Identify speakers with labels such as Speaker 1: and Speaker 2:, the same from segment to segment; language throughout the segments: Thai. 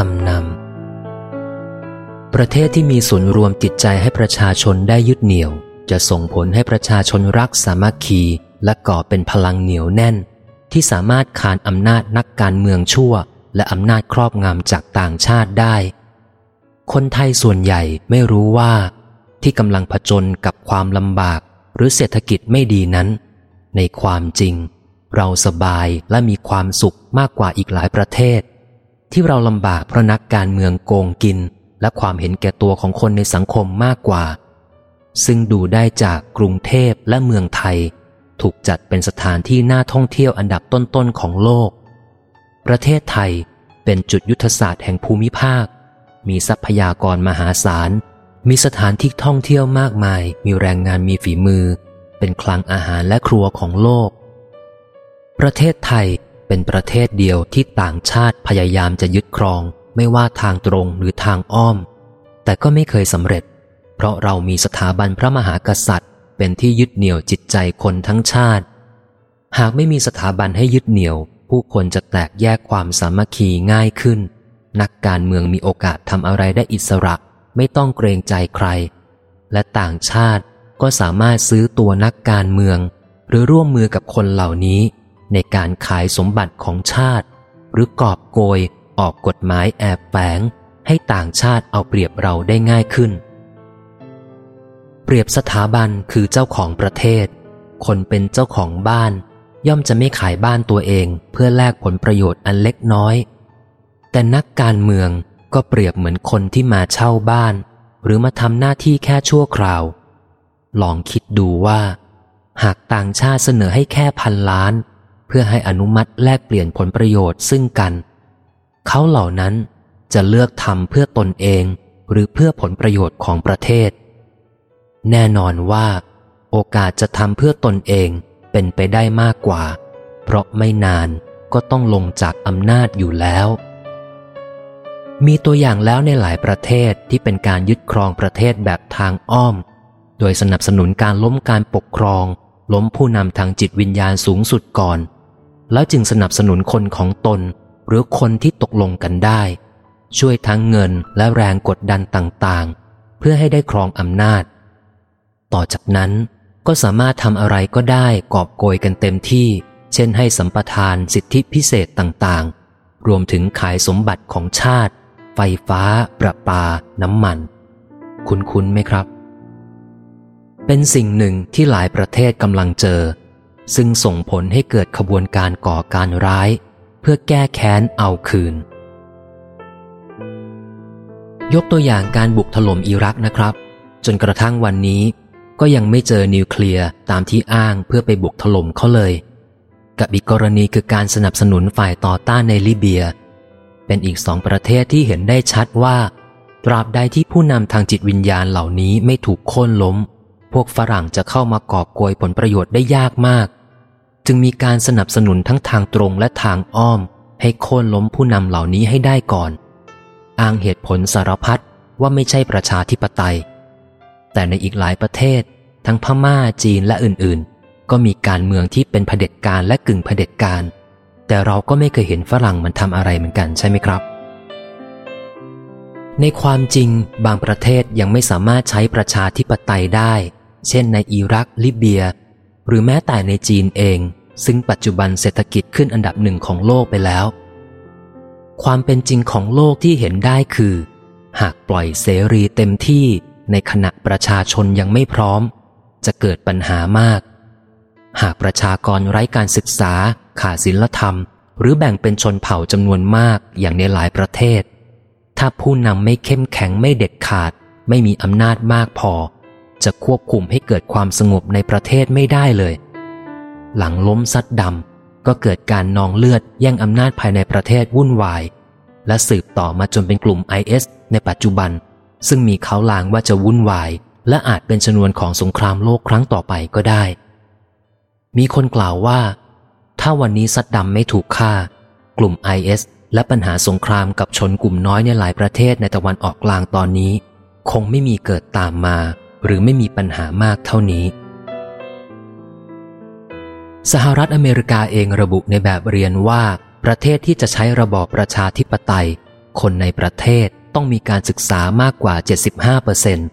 Speaker 1: คำนำ ประเทศที่มีศูนย์รวมจิตใจให้ประชาชนได้ยึดเหนี่ยว จะส่งผลให้ประชาชนรักสามัคคีและก่อเป็นพลังเหนียวแน่น ที่สามารถขานอำนาจนักการเมืองชั่ว และอำนาจครอบงำจากต่างชาติได้ คนไทยส่วนใหญ่ไม่รู้ว่า ที่กำลังผจญกับความลำบาก หรือเศรษฐกิจไม่ดีนั้น ในความจริง เราสบายและมีความสุขมากกว่าอีกหลายประเทศ ที่เราลำบากเพราะนักการเมืองโกงกิน และความเห็นแก่ตัวของคนในสังคมมากกว่า ซึ่งดูได้จากกรุงเทพและเมืองไทย ถูกจัดเป็นสถานที่น่าท่องเที่ยวอันดับต้นๆของโลก ประเทศไทยเป็นจุดยุทธศาสตร์แห่งภูมิภาค มีทรัพยากรมหาศาล มีสถานที่ท่องเที่ยวมากมาย มีแรงงานมีฝีมือ เป็นคลังอาหารและครัวของโลก ประเทศไทย เป็นประเทศเดียวที่ต่างชาติพยายามจะยึดครอง ไม่ว่าทางตรงหรือทางอ้อม แต่ก็ไม่เคยสำเร็จ เพราะเรามีสถาบันพระมหากษัตริย์ เป็นที่ยึดเหนี่ยวจิตใจคนทั้งชาติ หากไม่มีสถาบันให้ยึดเหนี่ยว ผู้คนจะแตกแยกความสามัคคีง่ายขึ้น นักการเมืองมีโอกาสทำอะไรได้อิสระไม่ต้องเกรงใจใคร และต่างชาติก็สามารถซื้อตัวนักการเมือง หรือร่วมมือกับคนเหล่านี้ ในการขายสมบัติของชาติ หรือกอบโกยออกกฎหมายแอบแฝงให้ต่างชาติเอาเปรียบเราได้ง่ายขึ้น เปรียบสถาบันคือเจ้าของประเทศ คนเป็นเจ้าของบ้าน ย่อมจะไม่ขายบ้านตัวเองเพื่อแลกผลประโยชน์อันเล็กน้อย แต่นักการเมืองก็เปรียบเหมือนคนที่มาเช่าบ้าน หรือมาทำหน้าที่แค่ชั่วคราว ลองคิดดูว่า หากต่างชาติเสนอให้แค่พันล้าน เพื่อให้อนุมัติแลกเปลี่ยนผลประโยชน์ซึ่งกัน เขาเหล่านั้นจะเลือกทำเพื่อตนเอง หรือเพื่อผลประโยชน์ของประเทศ แน่นอนว่า โอกาสจะทำเพื่อตนเองเป็นไปได้มากกว่า เพราะไม่นานก็ต้องลงจากอำนาจอยู่แล้ว มีตัวอย่างแล้วในหลายประเทศที่เป็นการยึดครองประเทศแบบทางอ้อม โดยสนับสนุนการล้มการปกครอง ล้มผู้นำทางจิตวิญญาณสูงสุดก่อน แล้วจึงสนับสนุนคนของตน หรือคนที่ตกลงกันได้ ช่วยทั้งเงินและแรงกดดันต่างๆ เพื่อให้ได้ครองอำนาจ ต่อจากนั้นก็สามารถทำอะไรก็ได้กอบโกยกันเต็มที่ เช่นให้สัมปทานสิทธิพิเศษต่างๆ รวมถึงขายสมบัติของชาติ ไฟฟ้า ประปา น้ำมัน คุ้นๆไหมครับ เป็นสิ่งหนึ่งที่หลายประเทศกำลังเจอ ซึ่งส่งผลให้เกิดขบวนการก่อการร้าย เพื่อแก้แค้นเอาคืน ยกตัวอย่างการบุกถล่มอิรักนะครับ จนกระทั่งวันนี้ ก็ยังไม่เจอนิวเคลียร์ตามที่อ้างเพื่อไปบุกถล่มเขาเลย กับอีกกรณีคือการสนับสนุนฝ่ายต่อต้านในลิเบีย เป็นอีกสองประเทศที่เห็นได้ชัดว่า ตราบใดที่ผู้นำทางจิตวิญญาณเหล่านี้ไม่ถูกโค่นล้มพวกฝรั่งจะเข้ามากอบโกยผลประโยชน์ได้ยากมาก จึงมีการสนับสนุนทั้งทางตรงและทางอ้อม ให้โค่นล้มผู้นำเหล่านี้ให้ได้ก่อน อ้างเหตุผลสารพัดว่าไม่ใช่ประชาธิปไตย แต่ในอีกหลายประเทศ ทั้งพม่าจีนและอื่นๆ ก็มีการเมืองที่เป็นเผด็จการและกึ่งเผด็จการ แต่เราก็ไม่เคยเห็นฝรั่งมันทำอะไรเหมือนกันใช่ไหมครับ ในความจริงบางประเทศยังไม่สามารถใช้ประชาธิปไตยได้ เช่นในอิรัก ลิเบีย หรือแม้แต่ในจีนเอง ซึ่งปัจจุบันเศรษฐกิจขึ้นอันดับหนึ่งของโลกไปแล้ว ความเป็นจริงของโลกที่เห็นได้คือ หากปล่อยเสรีเต็มที่ในขณะประชาชนยังไม่พร้อม จะเกิดปัญหามาก หากประชากรไร้การศึกษา ขาดศีลธรรม หรือแบ่งเป็นชนเผ่าจำนวนมากอย่างในหลายประเทศ ถ้าผู้นำไม่เข้มแข็งไม่เด็ดขาด ไม่มีอำนาจมากพอ จะควบคุมให้เกิดความสงบในประเทศไม่ได้เลย หลังล้มซัดดำก็เกิดการนองเลือดแย่งอำนาจภายในประเทศวุ่นวาย และสืบต่อมาจนเป็นกลุ่ม IS ในปัจจุบัน ซึ่งมีเขาลางว่าจะวุ่นวาย และอาจเป็นชนวนของสงครามโลกครั้งต่อไปก็ได้ มีคนกล่าวว่า ถ้าวันนี้ซัดดำไม่ถูกฆ่า กลุ่ม IS และปัญหาสงครามกับชนกลุ่มน้อยในหลายประเทศในตะวันออกกลางตอนนี้ คงไม่มีเกิดตามมา หรือไม่มีปัญหามากเท่านี้ สหรัฐอเมริกาเองระบุในแบบเรียนว่า ประเทศที่จะใช้ระบอบประชาธิปไตย คนในประเทศต้องมีการศึกษามากกว่า 75เปอร์เซ็นต์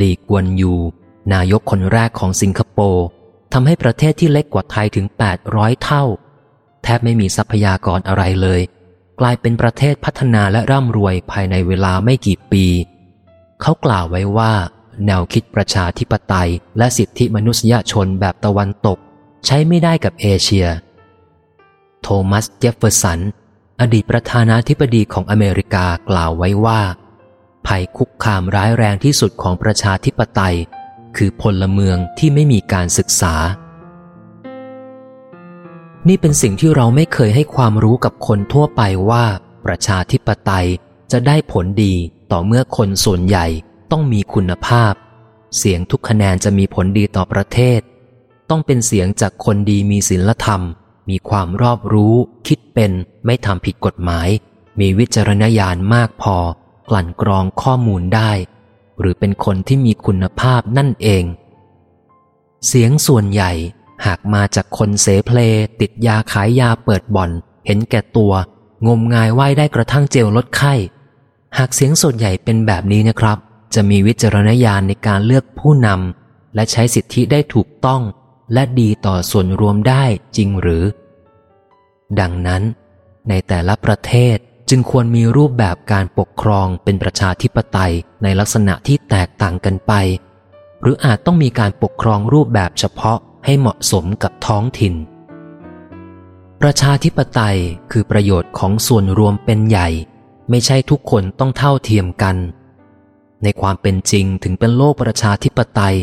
Speaker 1: ลีกวนยู นายกคนแรกของสิงคโปร์ทำให้ประเทศที่เล็กกว่าไทยถึง 800 เท่า แทบไม่มีทรัพยากรอะไรเลย กลายเป็นประเทศพัฒนาและร่ำรวยภายในเวลาไม่กี่ปี เขากล่าวไว้ว่า แนวคิดประชาธิปไตย และสิทธิมนุษยชนแบบตะวันตก ใช้ไม่ได้กับเอเชีย โทมัสเจฟเฟอร์สัน อดีตประธานาธิบดีของอเมริกากล่าวไว้ว่า ภัยคุกคามร้ายแรงที่สุดของประชาธิปไตย คือพลเมืองที่ไม่มีการศึกษา นี่เป็นสิ่งที่เราไม่เคยให้ความรู้กับคนทั่วไปว่า ประชาธิปไตยจะได้ผลดีต่อเมื่อคนส่วนใหญ่ ต้องมีคุณภาพ เสียงทุกคะแนนจะมีผลดีต่อประเทศ ต้องเป็นเสียงจากคนดีมีศีลธรรม มีความรอบรู้ คิดเป็นไม่ทำผิดกฎหมาย มีวิจารณญาณมากพอ กลั่นกรองข้อมูลได้ หรือเป็นคนที่มีคุณภาพนั่นเอง เสียงส่วนใหญ่หากมาจากคนเสเพล ติดยาขายยาเปิดบ่อน เห็นแก่ตัว งมงายไหวได้กระทั่งเจลลดไข้ หากเสียงส่วนใหญ่เป็นแบบนี้นะครับ จะมีวิจารณญาณในการเลือกผู้นำและใช้สิทธิได้ถูกต้อง และดีต่อส่วนรวมได้จริงหรือ ดังนั้น ในแต่ละประเทศจึงควรมีรูปแบบการปกครองเป็นประชาธิปไตยในลักษณะที่แตกต่างกันไป หรืออาจต้องมีการปกครองรูปแบบเฉพาะให้เหมาะสมกับท้องถิ่น ประชาธิปไตยคือประโยชน์ของส่วนรวมเป็นใหญ่ ไม่ใช่ทุกคนต้องเท่าเทียมกัน ในความเป็นจริงถึงเป็นโลกประชาธิปไตย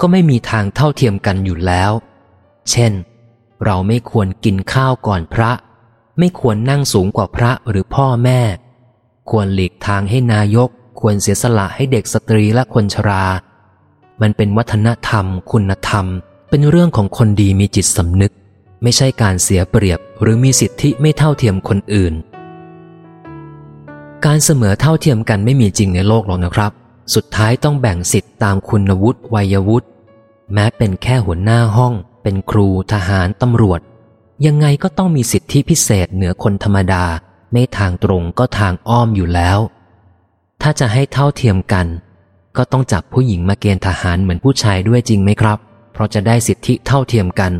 Speaker 1: ก็ไม่มีทางเท่าเทียมกันอยู่แล้ว เช่น เราไม่ควรกินข้าวก่อนพระ ไม่ควรนั่งสูงกว่าพระหรือพ่อแม่ ควรหลีกทางให้นายก ควรเสียสละให้เด็กสตรีและคนชรา มันเป็นวัฒนธรรม คุณธรรม เป็นเรื่องของคนดีมีจิตสำนึก ไม่ใช่การเสียเปรียบหรือมีสิทธิไม่เท่าเทียมคนอื่น การเสมอเท่าเทียมกันไม่มีจริงในโลกหรอกนะครับ สุดท้ายต้องแบ่งสิทธิตามคุณวุฒิวัยวุฒิแม้เป็นแค่หัวหน้าห้อง เป็นครูทหารตำรวจ ยังไงก็ต้องมีสิทธิพิเศษเหนือคนธรรมดา ไม่ทางตรงก็ทางอ้อมอยู่แล้ว ถ้าจะให้เท่าเทียมกัน ก็ต้องจับผู้หญิงมาเกณฑ์ทหารเหมือนผู้ชายด้วยจริงไหมครับ เพราะจะได้สิทธิเท่าเทียมกัน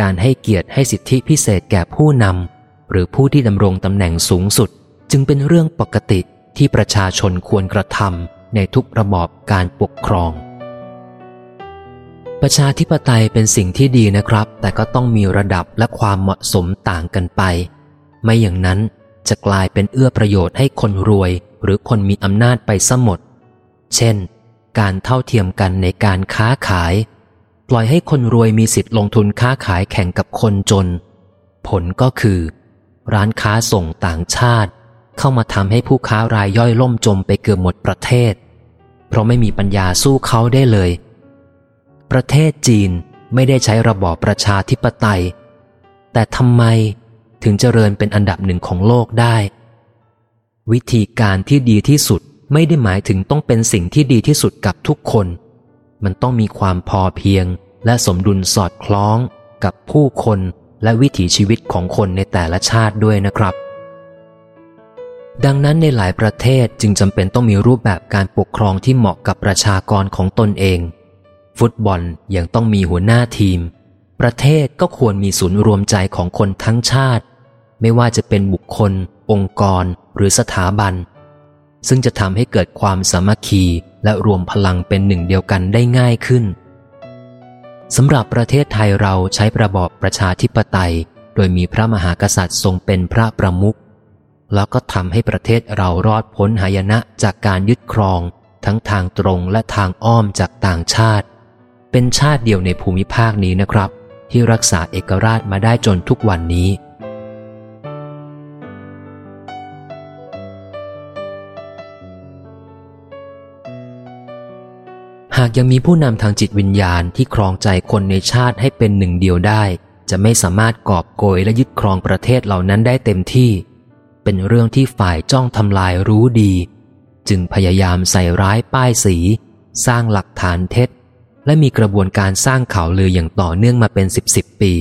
Speaker 1: การให้เกียรติให้สิทธิพิเศษแก่ผู้นำหรือผู้ที่ดำรงตำแหน่งสูงสุด จึงเป็นเรื่องปกติที่ประชาชนควรกระทำในทุกระบอบการปกครอง ประชาธิปไตยเป็นสิ่งที่ดีนะครับ แต่ก็ต้องมีระดับและความเหมาะสมต่างกันไป ไม่อย่างนั้นจะกลายเป็นเอื้อประโยชน์ให้คนรวย หรือคนมีอำนาจไปซะหมด เช่น การเท่าเทียมกันในการค้าขาย ปล่อยให้คนรวยมีสิทธิ์ลงทุนค้าขายแข่งกับคนจน ผลก็คือ ร้านค้าส่งต่างชาติ เข้ามาทำให้ผู้ค้ารายย่อยล่มจมไปเกือบหมดประเทศ เพราะไม่มีปัญญาสู้เขาได้เลย ประเทศจีนไม่ได้ใช้ระบอบประชาธิปไตย แต่ทำไมถึงเจริญเป็นอันดับหนึ่งของโลกได้ วิธีการที่ดีที่สุดไม่ได้หมายถึงต้องเป็นสิ่งที่ดีที่สุดกับทุกคน มันต้องมีความพอเพียงและสมดุลสอดคล้องกับผู้คนและวิถีชีวิตของคนในแต่ละชาติด้วยนะครับ ดังนั้นในหลายประเทศจึงจำเป็นต้องมีรูปแบบการปกครองที่เหมาะกับประชากรของตนเอง ฟุตบอลยังต้องมีหัวหน้าทีม ประเทศก็ควรมีศูนย์รวมใจของคนทั้งชาติ ไม่ว่าจะเป็นบุคคล องค์กร หรือสถาบัน ซึ่งจะทำให้เกิดความสามัคคีและรวมพลังเป็นหนึ่งเดียวกันได้ง่ายขึ้นสำหรับประเทศไทยเราใช้ระบอบประชาธิปไตย โดยมีพระมหากษัตริย์ทรงเป็นพระประมุข แล้วก็ทำให้ประเทศเรารอดพ้นหายนะจากการยึดครอง ทั้งทางตรงและทางอ้อมจากต่างชาติ เป็นชาติเดียวในภูมิภาคนี้นะครับ ที่รักษาเอกราชมาได้จนทุกวันนี้ หากยังมีผู้นำทางจิตวิญญาณที่ครองใจคนในชาติให้เป็นหนึ่งเดียวได้ จะไม่สามารถกอบโกยและยึดครองประเทศเหล่านั้นได้เต็มที่ เป็นเรื่องที่ฝ่ายจ้องทำลายรู้ดี จึงพยายามใส่ร้ายป้ายสี สร้างหลักฐานเท็จ และมีกระบวนการสร้างข่าวลืออย่างต่อเนื่องมาเป็นสิบสิบปี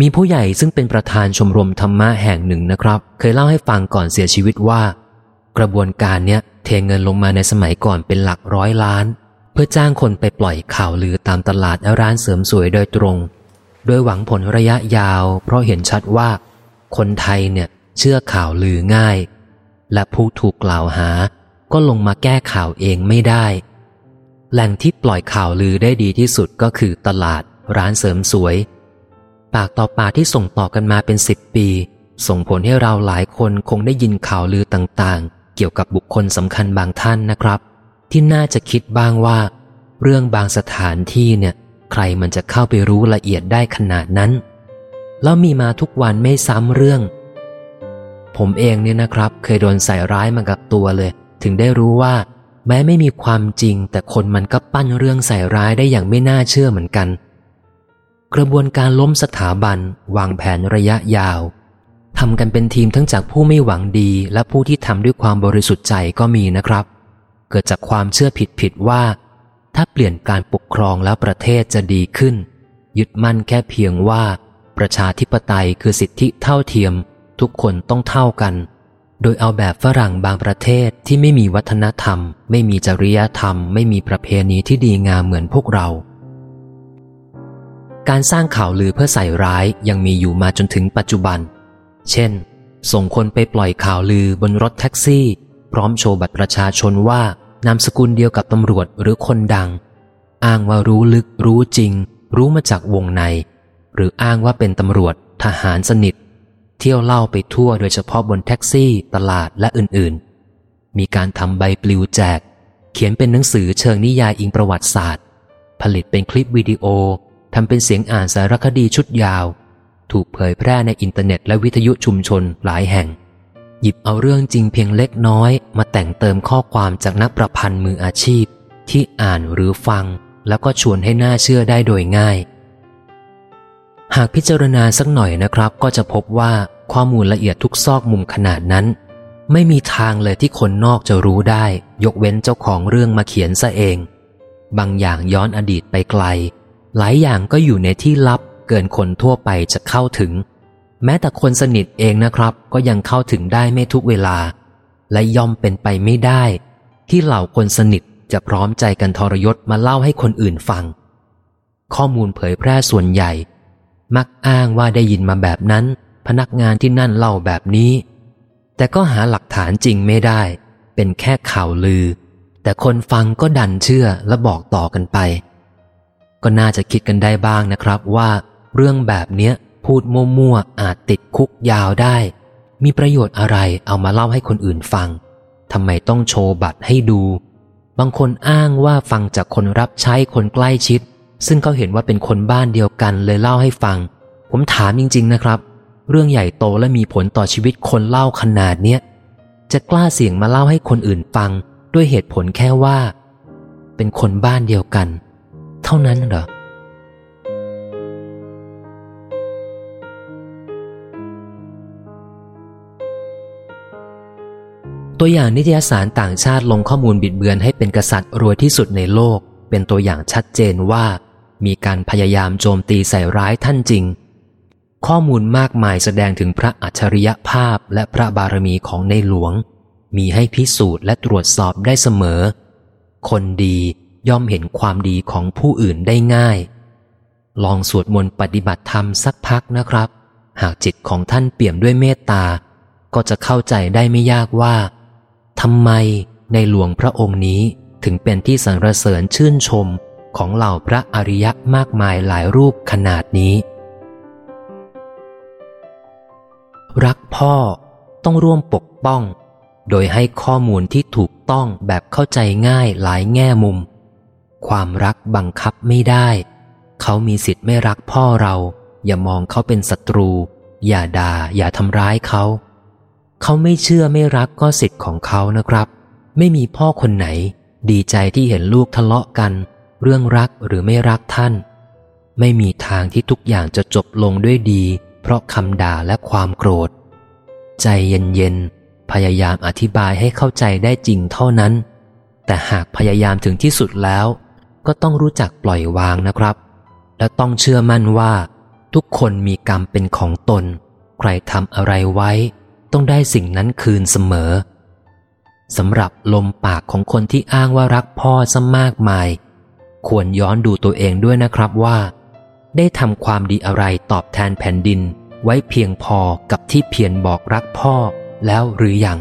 Speaker 1: มีผู้ใหญ่ซึ่งเป็นประธานชมรมธรรมะแห่งหนึ่งนะครับ เคยเล่าให้ฟังก่อนเสียชีวิตว่า กระบวนการเนี้ยเทเงินลงมาในสมัยก่อนเป็นหลักร้อยล้าน เพื่อจ้างคนไปปล่อยข่าวลือตามตลาดและร้านเสริมสวยโดยตรง โดยหวังผลระยะยาว เพราะเห็นชัดว่า คนไทยเนี่ย เชื่อข่าวลือง่าย และผู้ถูกกล่าวหาก็ลงมาแก้ข่าวเองไม่ได้ แหล่งที่ปล่อยข่าวลือได้ดีที่สุดก็คือตลาด ร้านเสริมสวย ปากต่อปากที่ส่งต่อกันมาเป็นสิบปี ส่งผลให้เราหลายคนคงได้ยินข่าวลือต่างๆ เกี่ยวกับบุคคลสำคัญบางท่านนะครับ ที่น่าจะคิดบ้างว่า เรื่องบางสถานที่เนี่ย ใครมันจะเข้าไปรู้ละเอียดได้ขนาดนั้น แล้วมีมาทุกวันไม่ซ้ำเรื่อง ผมเองเนี่ยนะครับ เคยโดนใส่ร้ายมากับตัวเลย ถึงได้รู้ว่า แม้ไม่มีความจริง แต่คนมันก็ปั้นเรื่องใส่ร้ายได้อย่างไม่น่าเชื่อเหมือนกัน กระบวนการล้มสถาบัน วางแผนระยะยาวทำกันเป็นทีมทั้งจากผู้ไม่หวังดีและผู้ที่ทำด้วยความบริสุทธิ์ใจก็มีนะครับ เกิดจากความเชื่อผิดๆว่า ถ้าเปลี่ยนการปกครองแล้วประเทศจะดีขึ้น ยึดมั่นแค่เพียงว่า ประชาธิปไตยคือสิทธิเท่าเทียม ทุกคนต้องเท่ากัน โดยเอาแบบฝรั่งบางประเทศที่ไม่มีวัฒนธรรม ไม่มีจริยธรรม ไม่มีประเพณีที่ดีงามเหมือนพวกเรา การสร้างข่าวลือเพื่อใส่ร้ายยังมีอยู่มาจนถึงปัจจุบัน เช่น ส่งคนไปปล่อยข่าวลือบนรถแท็กซี่ พร้อมโชว์บัตรประชาชนว่านามสกุลเดียวกับตำรวจหรือคนดัง อ้างว่ารู้ลึกรู้จริง รู้มาจากวงใน หรืออ้างว่าเป็นตำรวจทหารสนิท เที่ยวเล่าไปทั่วโดยเฉพาะบนแท็กซี่ ตลาดและอื่นๆ มีการทำใบปลิวแจก เขียนเป็นหนังสือเชิงนิยายอิงประวัติศาสตร์ ผลิตเป็นคลิปวิดีโอทำเป็นเสียงอ่านสารคดีชุดยาว ถูกเผยแพร่ในอินเทอร์เน็ตและวิทยุชุมชนหลายแห่ง หยิบเอาเรื่องจริงเพียงเล็กน้อย มาแต่งเติมข้อความจากนักประพันธ์มืออาชีพ ที่อ่านหรือฟัง แล้วก็ชวนให้น่าเชื่อได้โดยง่าย หากพิจารณาสักหน่อยนะครับ ก็จะพบว่าข้อมูลละเอียดทุกซอกมุมขนาดนั้น ไม่มีทางเลยที่คนนอกจะรู้ได้ ยกเว้นเจ้าของเรื่องมาเขียนซะเอง บางอย่างย้อนอดีตไปไกล หลายอย่างก็อยู่ในที่ลับเกินคนทั่วไปจะเข้าถึง แม้แต่คนสนิทเองนะครับ ก็ยังเข้าถึงได้ไม่ทุกเวลา และย่อมเป็นไปไม่ได้ ที่เหล่าคนสนิทจะพร้อมใจกันทรยศมาเล่าให้คนอื่นฟัง ข้อมูลเผยแพร่ส่วนใหญ่ มักอ้างว่าได้ยินมาแบบนั้น พนักงานที่นั่นเล่าแบบนี้ แต่ก็หาหลักฐานจริงไม่ได้ เป็นแค่ข่าวลือ แต่คนฟังก็ดันเชื่อและบอกต่อกันไป ก็น่าจะคิดกันได้บ้างนะครับว่า เรื่องแบบเนี้ยพูดมั่วๆอาจติดคุกยาวได้ มีประโยชน์อะไรเอามาเล่าให้คนอื่นฟังทำไมต้องโชว์บัตรให้ดู บางคนอ้างว่าฟังจากคนรับใช้คนใกล้ชิด ซึ่งเขาเห็นว่าเป็นคนบ้านเดียวกันเลยเล่าให้ฟัง ผมถามจริง ๆ นะครับ เรื่องใหญ่โตและมีผลต่อชีวิตคนเล่าขนาดเนี้ยจะกล้าเสี่ยงมาเล่าให้คนอื่นฟัง ด้วยเหตุผลแค่ว่า เป็นคนบ้านเดียวกัน เท่านั้นเหรอตัวอย่างนิตยสารต่างชาติลงข้อมูลบิดเบือนให้เป็นกษัตริย์รวยที่สุดในโลก เป็นตัวอย่างชัดเจนว่า มีการพยายามโจมตีใส่ร้ายท่านจริง ข้อมูลมากมายแสดงถึงพระอัจฉริยภาพและพระบารมีของในหลวง มีให้พิสูจน์และตรวจสอบได้เสมอ คนดีย่อมเห็นความดีของผู้อื่นได้ง่าย ลองสวดมนต์ปฏิบัติธรรมสักพักนะครับ หากจิตของท่านเปี่ยมด้วยเมตตา ก็จะเข้าใจได้ไม่ยากว่าทำไมในหลวงพระองค์นี้ถึงเป็นที่สรรเสริญชื่นชม ของเหล่าพระอริยะมากมายหลายรูปขนาดนี้ รักพ่อต้องร่วมปกป้อง โดยให้ข้อมูลที่ถูกต้องแบบเข้าใจง่ายหลายแง่มุม ความรักบังคับไม่ได้ เขามีสิทธิ์ไม่รักพ่อเรา อย่ามองเขาเป็นศัตรู อย่าดา่าอย่าทำร้ายเขา เขาไม่เชื่อไม่รักก็สิทธิ์ของเขานะครับ ไม่มีพ่อคนไหนดีใจที่เห็นลูกทะเลาะกัน เรื่องรักหรือไม่รักท่าน ไม่มีทางที่ทุกอย่างจะจบลงด้วยดี เพราะคำด่าและความโกรธ ใจเย็นๆพยายามอธิบายให้เข้าใจได้จริงเท่านั้น แต่หากพยายามถึงที่สุดแล้ว ก็ต้องรู้จักปล่อยวางนะครับ และต้องเชื่อมั่นว่า ทุกคนมีกรรมเป็นของตน ใครทำอะไรไว้ ต้องได้สิ่งนั้นคืนเสมอสำหรับลมปากของคนที่อ้างว่ารักพ่อซะมากมาย ควรย้อนดูตัวเองด้วยนะครับว่า ได้ทำความดีอะไรตอบแทนแผ่นดิน ไว้เพียงพอกับที่เพียรบอกรักพ่อแล้วหรือยัง